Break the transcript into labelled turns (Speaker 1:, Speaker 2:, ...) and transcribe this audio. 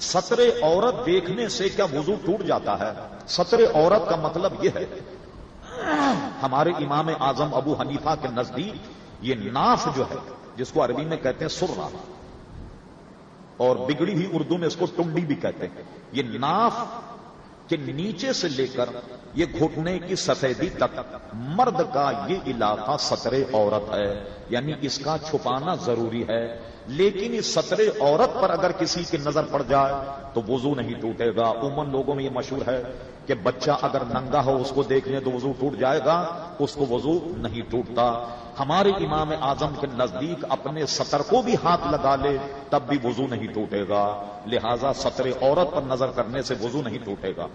Speaker 1: ستر عورت دیکھنے سے کیا وضو ٹوٹ جاتا ہے؟ سترے عورت کا مطلب یہ ہے، ہمارے امام اعظم ابو حنیفہ کے نزدیک یہ ناف جو ہے، جس کو عربی میں کہتے ہیں سرنا اور بگڑی ہوئی اردو میں اس کو ٹنڈی بھی کہتے ہیں۔ یہ ناف کے نیچے سے لے کر یہ گھٹنے کی سفیدی تک مرد کا یہ علاقہ سطر عورت ہے یعنی اس کا چھپانا ضروری ہے۔ لیکن اس سطر عورت پر اگر کسی کی نظر پڑ جائے تو وضو نہیں ٹوٹے گا عموماً لوگوں میں یہ مشہور ہے کہ بچہ اگر ننگا ہو، اس کو دیکھنے تو وضو ٹوٹ جائے گا، اس کو وضو نہیں ٹوٹتا۔ ہمارے امام اعظم کے نزدیک اپنے سطر کو بھی ہاتھ لگا لے، تب بھی وضو نہیں ٹوٹے گا لہذا سطر عورت پر نظر کرنے سے وضو نہیں ٹوٹے گا